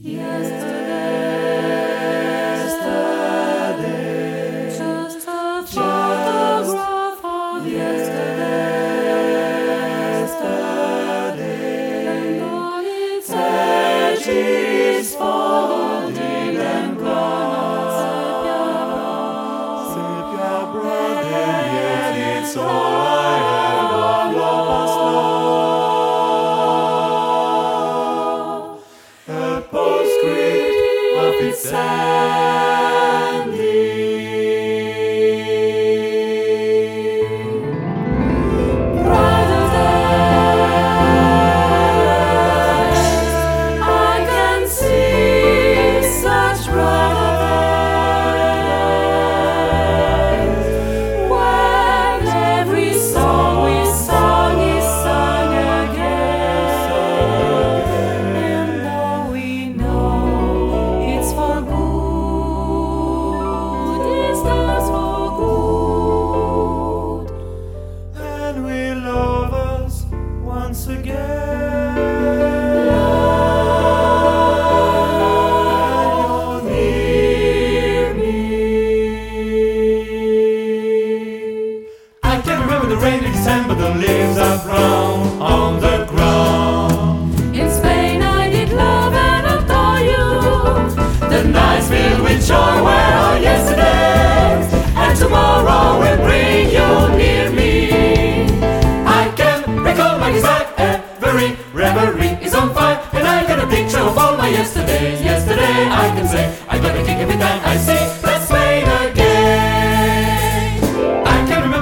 Yes.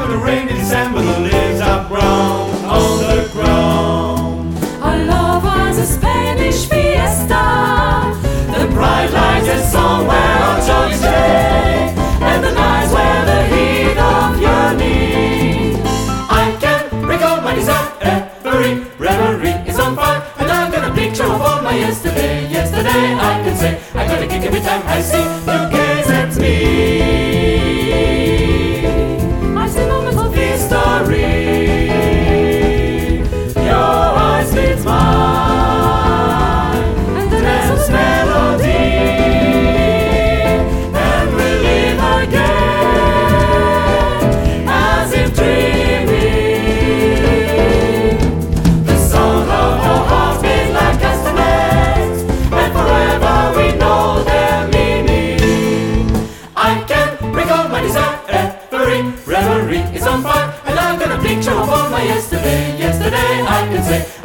the rain in December,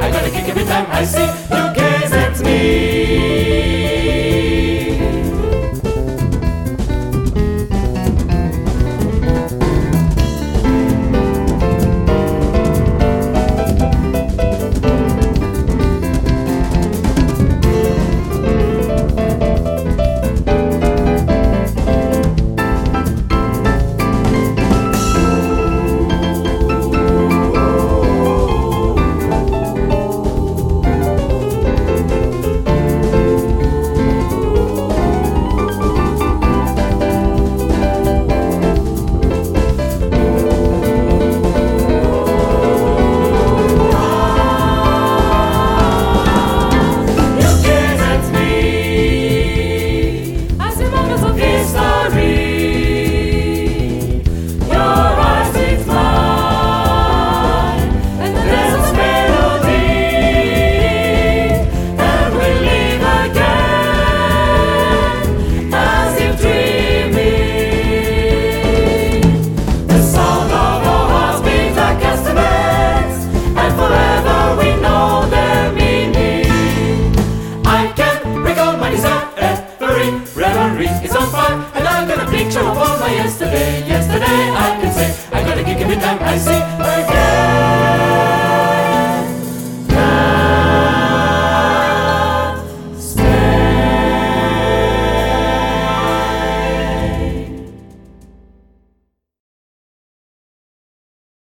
I gotta kick every time I see